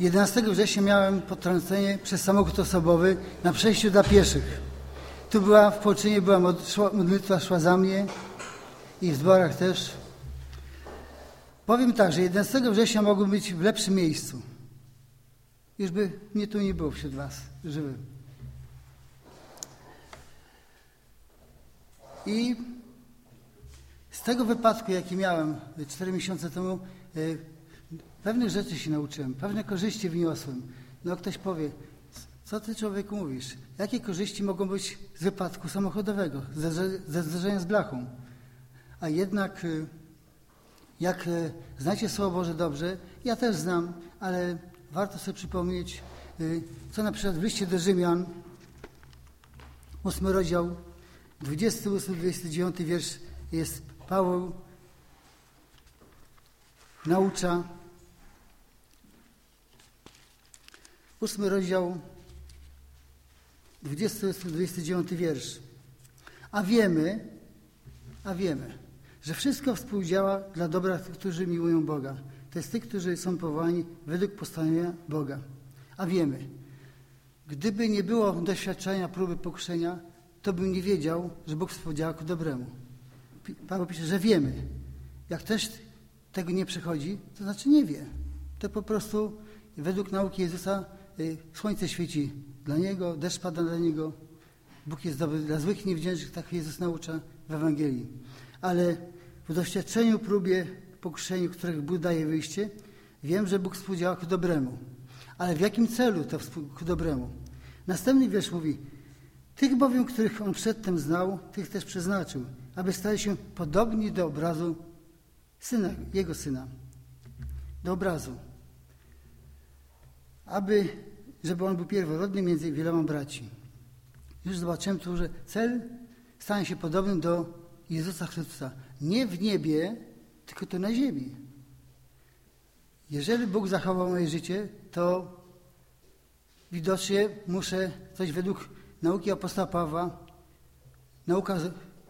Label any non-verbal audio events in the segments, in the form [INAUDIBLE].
11 września miałem potrącenie przez samochód osobowy na przejściu dla pieszych. Tu była w Poczynie, była modlitwa szła za mnie i w zborach też. Powiem tak, że 11 września mogłem być w lepszym miejscu. Już by mnie tu nie było wśród Was, żywy. I z tego wypadku, jaki miałem 4 miesiące temu, e, pewnych rzeczy się nauczyłem, pewne korzyści wyniosłem. No ktoś powie, co ty człowiek mówisz? Jakie korzyści mogą być z wypadku samochodowego, ze zderzenia z blachą? A jednak, e, jak e, znacie Słowo Boże dobrze, ja też znam, ale warto sobie przypomnieć, co na przykład w liście do Rzymian, 8 rozdział, 28-29 wiersz jest Paweł naucza. Ósmy rozdział, 20-29 wiersz. A wiemy, a wiemy, że wszystko współdziała dla dobra tych, którzy miłują Boga. To jest tych, którzy są powołani według postanowienia Boga. A wiemy, gdyby nie było doświadczenia próby pokuszenia, to bym nie wiedział, że Bóg współdziała ku dobremu. Paweł pisze, że wiemy. Jak ktoś tego nie przechodzi, to znaczy nie wie. To po prostu według nauki Jezusa słońce świeci dla niego, deszcz pada dla niego. Bóg jest dobry dla złych niewdzięcznych, tak Jezus naucza w Ewangelii. Ale w doświadczeniu, próbie, pokuszeniu, których Bóg daje wyjście, wiem, że Bóg współdziała ku dobremu. Ale w jakim celu to ku dobremu? Następny wiersz mówi, tych bowiem, których On przedtem znał, tych też przeznaczył, aby stali się podobni do obrazu syna, Jego Syna. Do obrazu. Aby, żeby On był pierworodny między wieloma braci. Już zobaczyłem tu, że cel stanie się podobnym do Jezusa Chrystusa. Nie w niebie, tylko to na ziemi. Jeżeli Bóg zachował moje życie, to widocznie muszę coś według nauki apostoła Pawła, nauka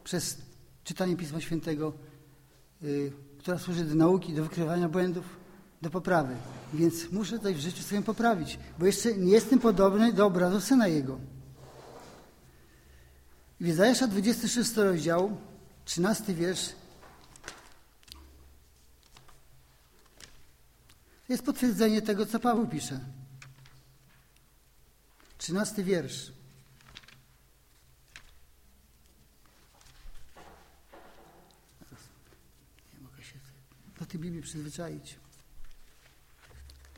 przez czytanie Pisma Świętego, y, która służy do nauki, do wykrywania błędów, do poprawy. Więc muszę coś w życiu swoim poprawić, bo jeszcze nie jestem podobny do obrazu Syna Jego. W Izajasza 26 rozdział, 13 wiersz, jest potwierdzenie tego, co Paweł pisze. 13 wiersz. do tej Biblii przyzwyczaić.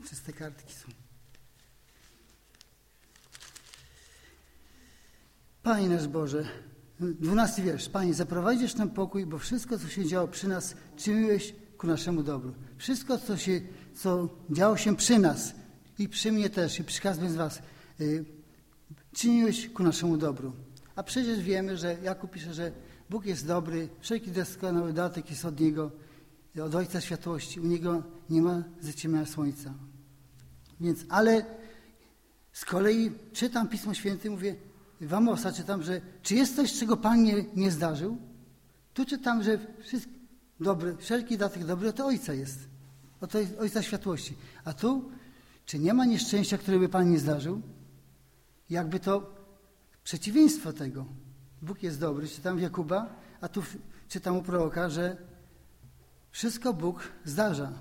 Przez te kartki są. Panie nasz Boże, dwunasty wiersz. Panie, zaprowadzisz nam pokój, bo wszystko, co się działo przy nas, czyniłeś ku naszemu dobru. Wszystko, co, się, co działo się przy nas i przy mnie też, i przy każdym z Was, y, czyniłeś ku naszemu dobru. A przecież wiemy, że Jakub pisze, że Bóg jest dobry, wszelki doskonały datek jest od Niego od Ojca Światłości. U Niego nie ma zaciemnienia słońca. Więc, ale z kolei czytam Pismo Święte mówię, w Amosa czytam, że czy jest coś, czego Pan nie, nie zdarzył? Tu czytam, że wszystko dobry, wszelki datek dobry to Ojca jest. Od Ojca Światłości. A tu, czy nie ma nieszczęścia, które by Pan nie zdarzył? Jakby to przeciwieństwo tego. Bóg jest dobry, czytam w Jakuba, a tu czytam u proroka, że wszystko Bóg zdarza,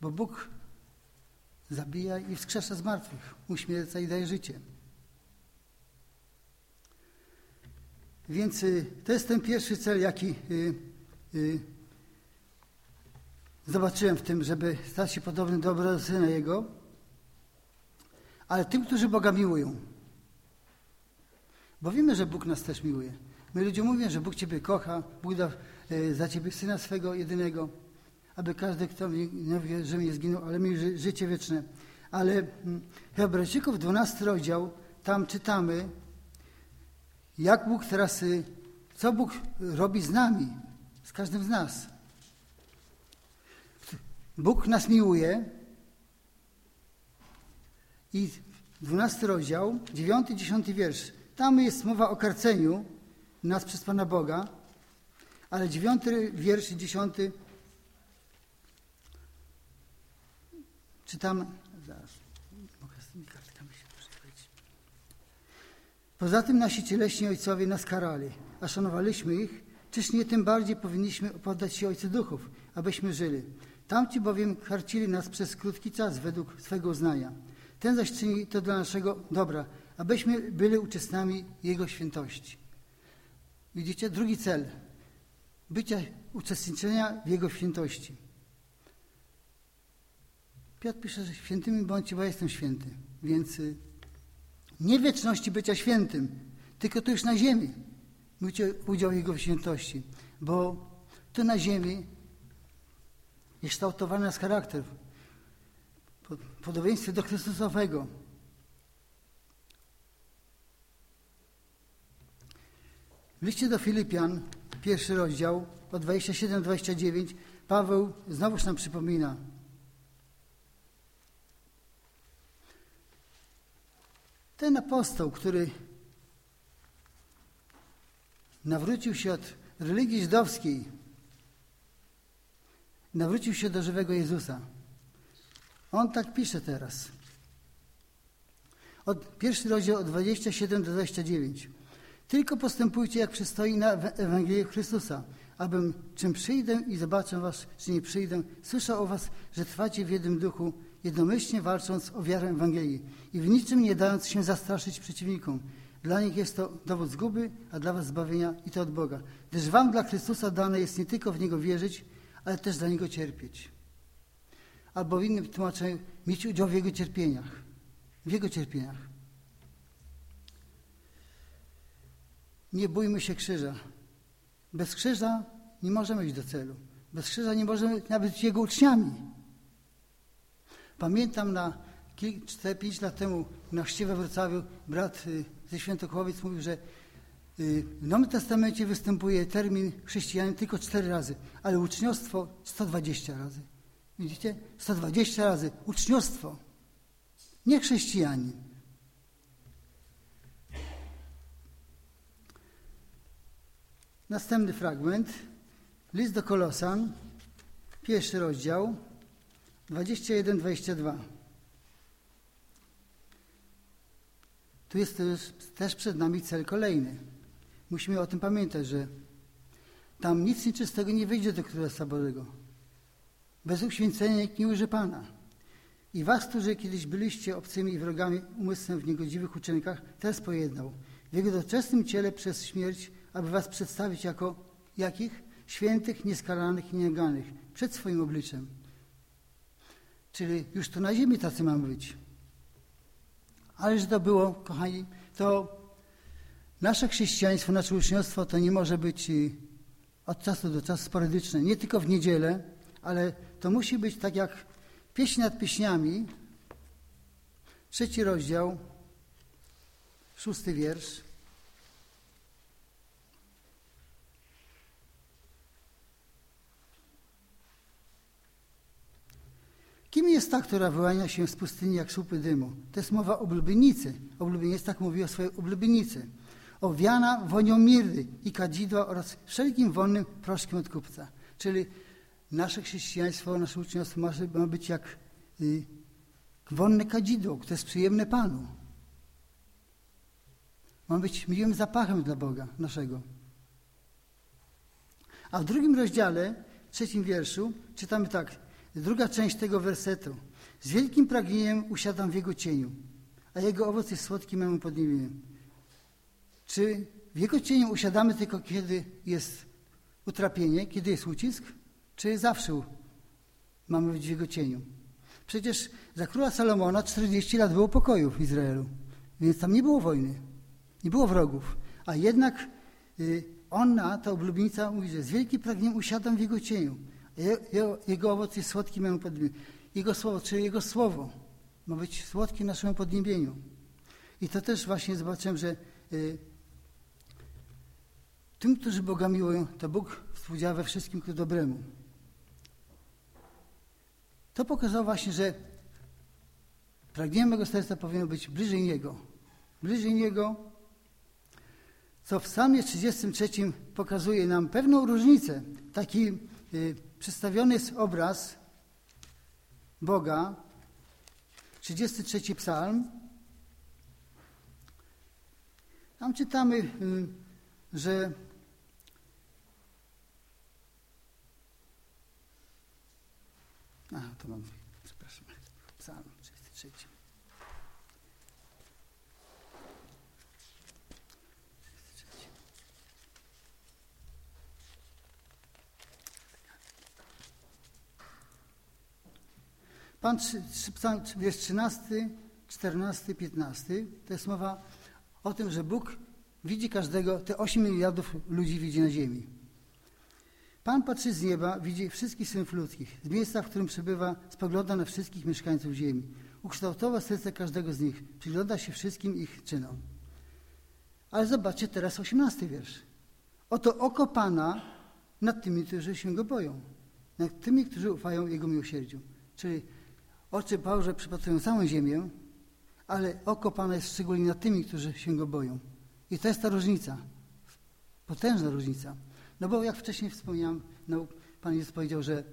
bo Bóg zabija i wskrzesza z martwych, uśmierca i daje życie. Więc y, to jest ten pierwszy cel, jaki y, y, zobaczyłem w tym, żeby stać się podobnym do obrazu Syna Jego, ale tym, którzy Boga miłują. Bo wiemy, że Bóg nas też miłuje. My ludzie mówią, że Bóg Ciebie kocha, Bóg da za Ciebie Syna swego jedynego, aby każdy, kto nie wie, że nie zginął, ale miał życie wieczne. Ale mm, Hebrajczyków 12 rozdział, tam czytamy, jak Bóg teraz, y, co Bóg robi z nami, z każdym z nas. Bóg nas miłuje i 12 rozdział, 9 10 wiersz. Tam jest mowa o karceniu nas przez Pana Boga, ale dziewiąty wiersz, dziesiąty, czytam Zaraz. Mogę z tymi kartkami się przychodzić. Poza tym nasi cieleśni ojcowie nas karali, a szanowaliśmy ich, czyż nie tym bardziej powinniśmy poddać się Ojcu Duchów, abyśmy żyli. Tamci bowiem karcili nas przez krótki czas według swego uznania. Ten zaś czyni to dla naszego dobra, abyśmy byli uczestnikami Jego świętości. Widzicie? Drugi cel. Bycia, uczestniczenia w Jego świętości. Piotr pisze, że świętymi bądźcie, bo ja jestem święty. Więc y, nie wieczności bycia świętym, tylko to już na ziemi. Mówicie udział w Jego świętości. Bo tu na ziemi jest kształtowany nas charakter. W podobieństwie do Chrystusowego. W liście do Filipian, pierwszy rozdział, od 27-29, Paweł znowuż nam przypomina. Ten apostoł, który nawrócił się od religii żydowskiej, nawrócił się do żywego Jezusa. On tak pisze teraz. Od pierwszy rozdział od 27 do 29. Tylko postępujcie, jak przystoi na Ewangelię Chrystusa, abym czym przyjdę i zobaczę was, czy nie przyjdę, słyszał o was, że trwacie w jednym duchu, jednomyślnie walcząc o wiarę Ewangelii i w niczym nie dając się zastraszyć przeciwnikom. Dla nich jest to dowód zguby, a dla was zbawienia i to od Boga. Gdyż wam dla Chrystusa dane jest nie tylko w Niego wierzyć, ale też dla Niego cierpieć. Albo w innym tłumaczeniu mieć udział w Jego cierpieniach. W Jego cierpieniach. Nie bójmy się krzyża. Bez krzyża nie możemy iść do celu. Bez krzyża nie możemy nawet być Jego uczniami. Pamiętam na 4-5 lat temu na chrzcie we Wrocławiu brat y, ze Świętochłowiec mówił, że y, w Nowym Testamencie występuje termin chrześcijanin tylko 4 razy, ale uczniostwo 120 razy. Widzicie? 120 razy uczniostwo, nie chrześcijanin. Następny fragment. List do Kolosan, pierwszy rozdział, 21-22. Tu jest też, też przed nami cel kolejny. Musimy o tym pamiętać, że tam nic nieczystego nie wyjdzie do Królestwa Bożego. Bez uświęcenia nikt nie ujrzy Pana. I was, którzy kiedyś byliście obcymi i wrogami umysłem w niegodziwych uczynkach, teraz pojednał. W jego doczesnym ciele przez śmierć, aby was przedstawić jako jakich? Świętych, nieskalanych i nieganych przed swoim obliczem. Czyli już tu na ziemi tacy mamy być. Ale że to było, kochani, to nasze chrześcijaństwo, nasze uczniostwo to nie może być y, od czasu do czasu sporadyczne. Nie tylko w niedzielę, ale to musi być tak jak pieśń nad pieśniami, trzeci rozdział, szósty wiersz. Kim jest ta, która wyłania się z pustyni jak słupy dymu? To jest mowa o oblubienicy. Oblubieniec tak mówi o swojej oblubienicy. Owiana wonią mirry i kadzidła oraz wszelkim wonnym proszkiem od kupca. Czyli nasze chrześcijaństwo, nasze uczniostwo ma, być jak y, wonne kadzidło, które jest przyjemne Panu. Ma być miłym zapachem dla Boga naszego. A w drugim rozdziale, trzecim wierszu, czytamy tak. Druga część tego wersetu. Z wielkim pragnieniem usiadam w Jego cieniu, a Jego owoc jest słodkim memu podniebieniem. Czy w Jego cieniu usiadamy tylko kiedy jest utrapienie, kiedy jest ucisk, czy zawsze mamy być w Jego cieniu? Przecież za króla Salomona 40 lat było pokoju w Izraelu, więc tam nie było wojny, nie było wrogów. A jednak y, ona, ta oblubienica, mówi, że z wielkim pragnieniem usiadam w Jego cieniu. Jego, owoc jest słodki memu podniebieniu. Jego słowo, czyli Jego słowo ma być słodkie naszemu podniebieniu. I to też właśnie zobaczyłem, że y, tym, którzy Boga miłują, to Bóg współdziała we wszystkim ku dobremu. To pokazało właśnie, że pragnienie mego serca powinno być bliżej Niego. Bliżej Niego, co w psalmie 33 pokazuje nam pewną różnicę. Taki y, przedstawiony jest obraz Boga 33 psalm. Tam czytamy, y, że A, to mam, przepraszam, psalm 33. Pan, jest 13, 14, 15, to jest mowa o tym, że Bóg widzi każdego, te 8 miliardów ludzi widzi na ziemi. Pan patrzy z nieba, widzi wszystkich synów ludzkich. Z miejsca, w którym przebywa, spogląda na wszystkich mieszkańców ziemi. Ukształtował serce każdego z nich, przygląda się wszystkim ich czynom. Ale zobaczcie teraz osiemnasty wiersz. Oto oko Pana nad tymi, którzy się Go boją, nad tymi, którzy ufają Jego miłosierdziu. Czyli oczy Boże przypatrują całą ziemię, ale oko Pana jest szczególnie nad tymi, którzy się Go boją. I to jest ta różnica, potężna różnica. No bo jak wcześniej wspomniałem, no, Pan Jezus powiedział, że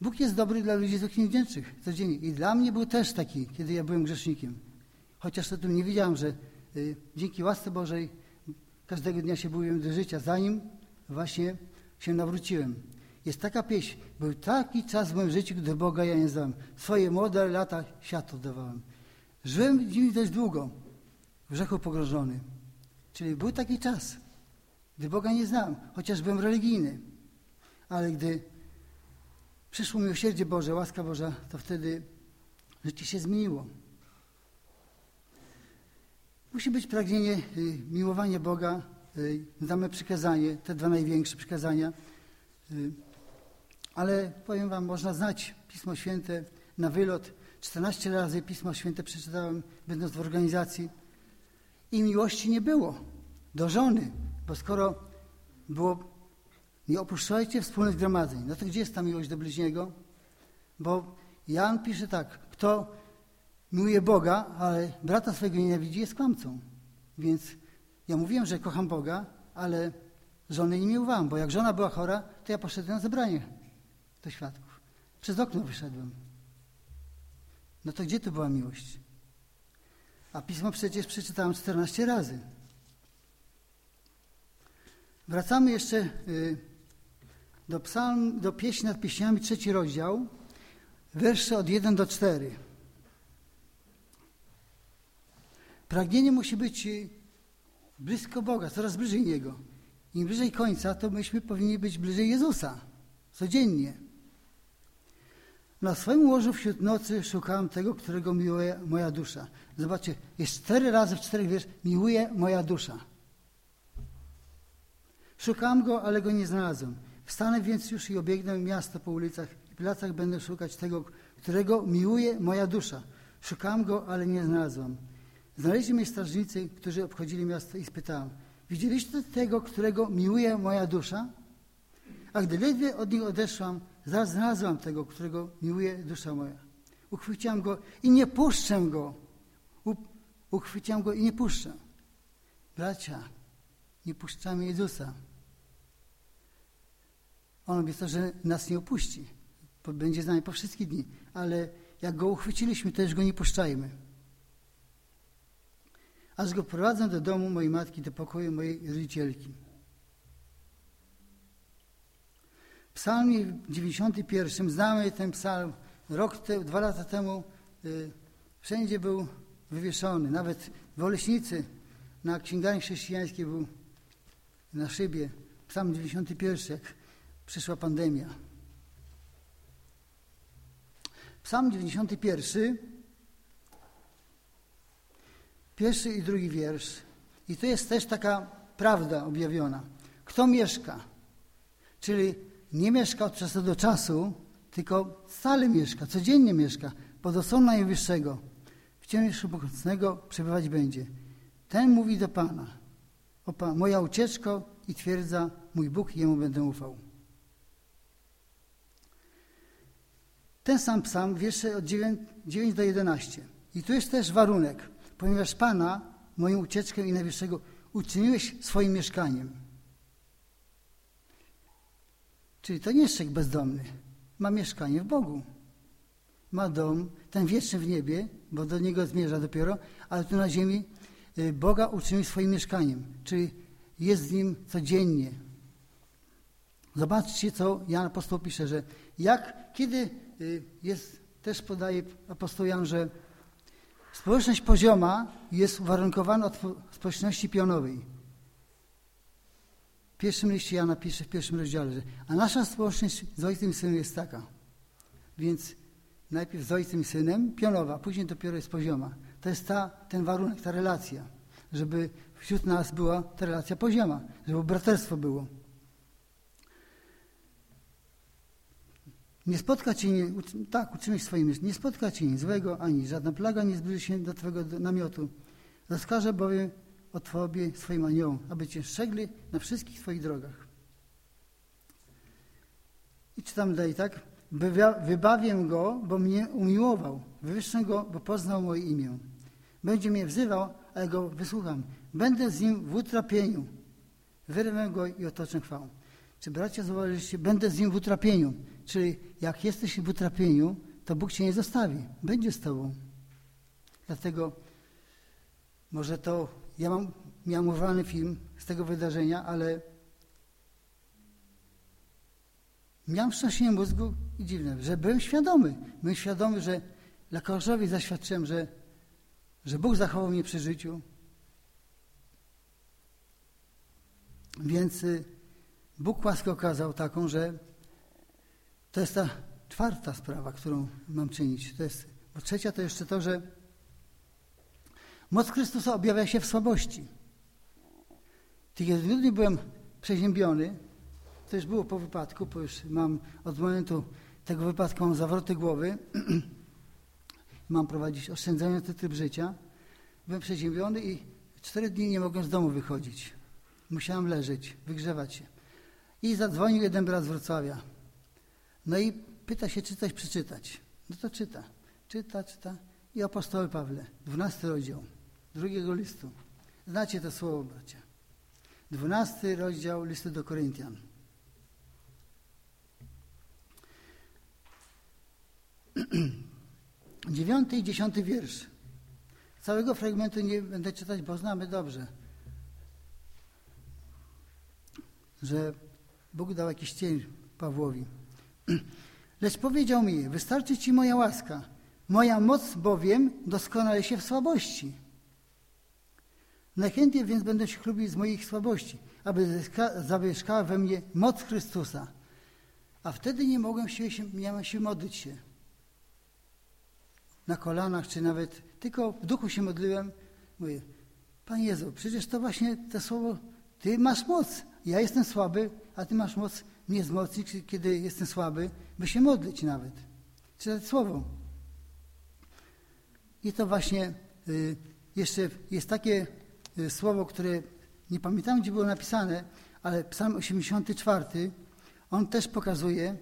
Bóg jest dobry dla ludzi zupełnie wdzięcznych codziennie. I dla mnie był też taki, kiedy ja byłem grzesznikiem. Chociaż tym nie wiedziałem, że y, dzięki łasce Bożej każdego dnia się byłem do życia, zanim właśnie się nawróciłem. Jest taka pieśń. Był taki czas w moim życiu, gdy Boga ja nie znałem. Swoje młode lata światu oddawałem. Żyłem nim dość długo, w grzechu pogrążony. Czyli był taki czas, gdy Boga nie znałem, chociaż byłem religijny. Ale gdy przyszło miłosierdzie Boże, łaska Boża, to wtedy życie się zmieniło. Musi być pragnienie y, miłowania Boga, y, znamy przykazanie, te dwa największe przykazania. Y, ale powiem Wam, można znać Pismo Święte na wylot. 14 razy Pismo Święte przeczytałem, będąc w organizacji. I miłości nie było do żony, bo skoro było nie opuszczajcie wspólnych zgromadzeń, no to gdzie jest ta miłość do bliźniego? Bo Jan pisze tak, kto miłuje Boga, ale brata swojego nienawidzi, jest kłamcą. Więc ja mówiłem, że kocham Boga, ale żony nie miłowałem, bo jak żona była chora, to ja poszedłem na zebranie do świadków. Przez okno wyszedłem. No to gdzie tu była miłość? A pismo przecież przeczytałem 14 razy. Wracamy jeszcze y, do psalm, do pieśni nad pieśniami, trzeci rozdział, wersze od 1 do 4. Pragnienie musi być y, blisko Boga, coraz bliżej Niego. Im bliżej końca, to myśmy powinni być bliżej Jezusa. Codziennie. Na swoim łożu wśród nocy szukałem tego, którego miłuje moja dusza. Zobaczcie, jest cztery razy w czterech wiersz, miłuje moja dusza. Szukałem go, ale go nie znalazłem. Wstanę więc już i obiegnę miasto po ulicach i placach będę szukać tego, którego miłuje moja dusza. Szukałem go, ale nie znalazłem. Znaleźli mnie strażnicy, którzy obchodzili miasto i spytałem, widzieliście tego, którego miłuje moja dusza? A gdy ledwie od nich odeszłam, znalazłam tego, którego miłuje dusza moja. Uchwyciłam go i nie puszczę go. Uchwyciłam go i nie puszczę. Bracia, nie puszczamy Jezusa. On obiecał, że nas nie opuści. Będzie z nami po wszystkie dni. Ale jak go uchwyciliśmy, też go nie puszczajmy. Aż go prowadzę do domu mojej matki, do pokoju mojej rodzicielki. W psalmie 91 znamy ten psalm. Rok, te, dwa lata temu y, wszędzie był wywieszony. Nawet w Oleśnicy na księgarni chrześcijańskiej był na szybie. Psalm 91, jak przyszła pandemia. Psalm 91, pierwszy i drugi wiersz. I to jest też taka prawda objawiona. Kto mieszka? Czyli nie mieszka od czasu do czasu, tylko stale mieszka, codziennie mieszka, pod osłoną Najwyższego. W cieniu Wszechmocnego przebywać będzie. Ten mówi do Pana. O Pan, moja ucieczko i twierdza, mój Bóg, Jemu będę ufał. Ten sam psalm, wiersze od 9, 9 do 11. I tu jest też warunek, ponieważ Pana, moją ucieczkę i Najwyższego, uczyniłeś swoim mieszkaniem. Czyli to nie jest człowiek bezdomny. Ma mieszkanie w Bogu. ma dom, ten wieczny w niebie, bo do niego zmierza dopiero, ale tu na ziemi y, Boga uczynił swoim mieszkaniem, czyli jest z nim codziennie. Zobaczcie, co Jan apostoł pisze, że jak, kiedy y, jest, też podaje apostoł Jan, że społeczność pozioma jest uwarunkowana od społeczności pionowej. Pierwszym liście Jana pisze w pierwszym rozdziale, że a nasza społeczność z Ojcem i Synem jest taka. Więc najpierw z Ojcem i Synem, pionowa, później dopiero jest pozioma. To jest ta, ten warunek, ta relacja, żeby wśród nas była ta relacja pozioma, żeby braterstwo było. Nie spotka cię, nie, tak, uczyłeś swoim nie spotka cię nic złego, ani żadna plaga nie zbliży się do twojego namiotu. Rozkażę bowiem o Tobie swoim aniołom, aby Cię strzegli na wszystkich Twoich drogach. I czytam dalej, tak? Wybawię go, bo mnie umiłował. Wywyższę go, bo poznał moje imię. Będzie mnie wzywał, ale go wysłucham. Będę z nim w utrapieniu. Wyrwę go i otoczę chwałą. Czy bracia zauważyliście? Będę z nim w utrapieniu. Czyli jak jesteś w utrapieniu, to Bóg cię nie zostawi. Będzie z tobą. Dlatego może to, ja mam, miałem urwany film z tego wydarzenia, ale miałem wstrząsienie mózgu i dziwne, że byłem świadomy. Byłem świadomy, że lekarzowi zaświadczyłem, że, że Bóg zachował mnie przy życiu. Więc y, Bóg łaskę okazał taką, że to jest ta czwarta sprawa, którą mam czynić. To jest, bo trzecia to jeszcze to, że moc Chrystusa objawia się w słabości. Kiedy byłem przeziębiony, to już było po wypadku, bo już mam od momentu tego wypadku mam zawroty głowy, [CLEARS THROAT] mam prowadzić oszczędzający tryb życia. Byłem przeziębiony i cztery dni nie mogłem z domu wychodzić. Musiałem leżeć, wygrzewać się. I zadzwonił jeden brat z Wrocławia. No i pyta się, czy coś przeczytać. No to czyta. Czyta, czyta. I apostoły Pawle, dwunasty rozdział drugiego listu. Znacie to słowo, bracia. Dwunasty rozdział listu do Koryntian. [CLEARS THROAT] Dziewiąty i dziesiąty wiersz. Całego fragmentu nie będę czytać, bo znamy dobrze, że Bóg dał jakiś cień Pawłowi. [CLEARS THROAT] Lecz powiedział mi, wystarczy Ci moja łaska. Moja moc bowiem doskonale się w słabości. Najchętniej więc będę się chlubił z moich słabości, aby zamieszkała we mnie moc Chrystusa. A wtedy nie mogłem się, miałem się modlić się. Na kolanach, czy nawet tylko w duchu się modliłem. Mówię, Panie Jezu, przecież to właśnie to słowo, Ty masz moc. Ja jestem słaby, a Ty masz moc mnie wzmocnić, kiedy jestem słaby, by się modlić nawet. Czytać słowo. I to właśnie y, jeszcze jest takie słowo, które nie pamiętam, gdzie było napisane, ale Psalm 84, on też pokazuje.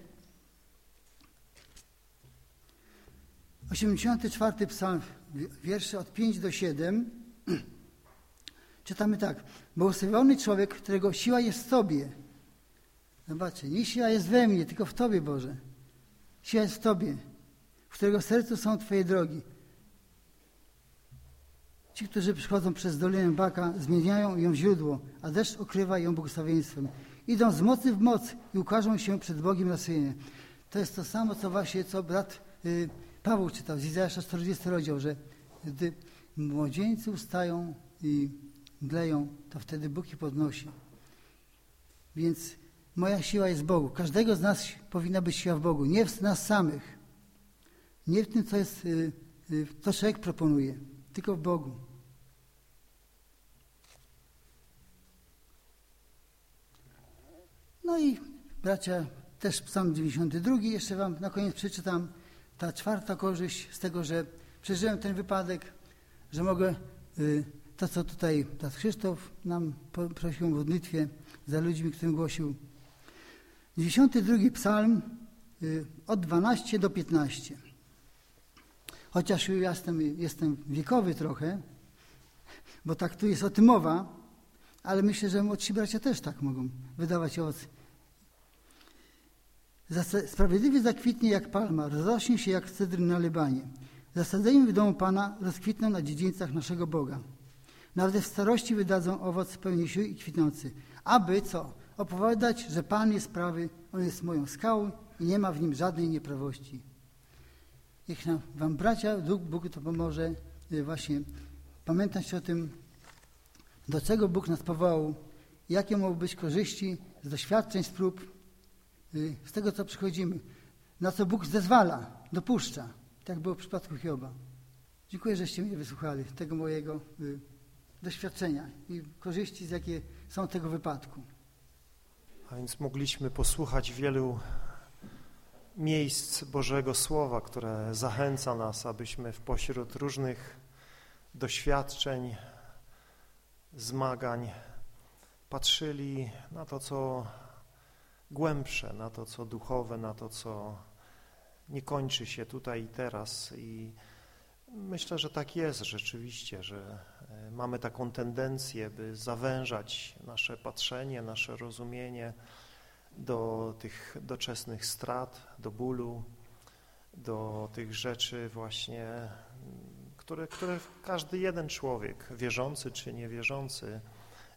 84 psalm, wiersze od 5 do 7. [CLEARS THROAT] Czytamy tak. Błogosławiony człowiek, którego siła jest w Tobie, Zobaczcie, nie siła jest we mnie, tylko w Tobie, Boże. Siła jest w Tobie, w którego sercu są Twoje drogi. Ci, którzy przychodzą przez Dolinę Baka, zmieniają ją źródło, a deszcz okrywa ją błogosławieństwem. Idą z mocy w moc i ukażą się przed Bogiem na synie. To jest to samo, co właśnie, co brat y, Paweł czytał z Izajasza 40 rozdział, że gdy młodzieńcy ustają i gleją, to wtedy Bóg ich podnosi. Więc Moja siła jest w Bogu. Każdego z nas powinna być siła w Bogu, nie w nas samych. Nie w tym, co jest, y, y, co człowiek proponuje, tylko w Bogu. No i bracia, też psalm 92, jeszcze wam na koniec przeczytam. Ta czwarta korzyść z tego, że przeżyłem ten wypadek, że mogę y, to, co tutaj brat Krzysztof nam prosił w modlitwie za ludźmi, którym głosił 92 psalm y, od 12 do 15. Chociaż już jestem, jestem wiekowy trochę, bo tak tu jest o tym mowa, ale myślę, że młodsi bracia też tak mogą wydawać owoc. Sprawiedliwy zakwitnie jak palma, rozrośnie się jak cedr na Libanie. Zasadzeni w domu Pana rozkwitną na dziedzińcach naszego Boga. Nawet w starości wydadzą owoc pełni sił i kwitnący. Aby co? Opowiadać, że Pan jest prawy, On jest moją skałą i nie ma w nim żadnej nieprawości. Niech nam, wam bracia, Bóg, Bóg to pomoże y, właśnie pamiętać o tym, do czego Bóg nas powołał, jakie mogą być korzyści z doświadczeń, z prób, y, z tego, co przychodzimy, na co Bóg zezwala, dopuszcza. Tak było w przypadku Hioba. Dziękuję, żeście mnie wysłuchali tego mojego y, doświadczenia i korzyści, z jakie są tego wypadku. A więc mogliśmy posłuchać wielu miejsc Bożego Słowa, które zachęca nas, abyśmy w pośród różnych doświadczeń, zmagań patrzyli na to, co głębsze, na to, co duchowe, na to, co nie kończy się tutaj i teraz. I myślę, że tak jest rzeczywiście, że e, mamy taką tendencję, by zawężać nasze patrzenie, nasze rozumienie do tych doczesnych strat, do bólu, do tych rzeczy właśnie, które, które każdy jeden człowiek, wierzący czy niewierzący,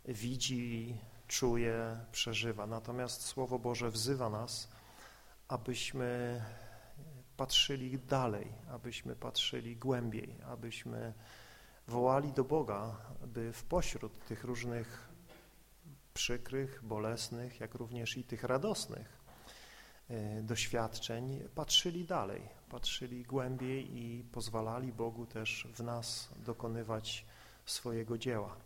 widzi, czuje, przeżywa. Natomiast Słowo Boże wzywa nas, abyśmy patrzyli dalej, abyśmy patrzyli głębiej, abyśmy wołali do Boga, by w pośród tych różnych przykrych, bolesnych, jak również i tych radosnych e, doświadczeń patrzyli dalej, patrzyli głębiej i pozwalali Bogu też w nas dokonywać swojego dzieła.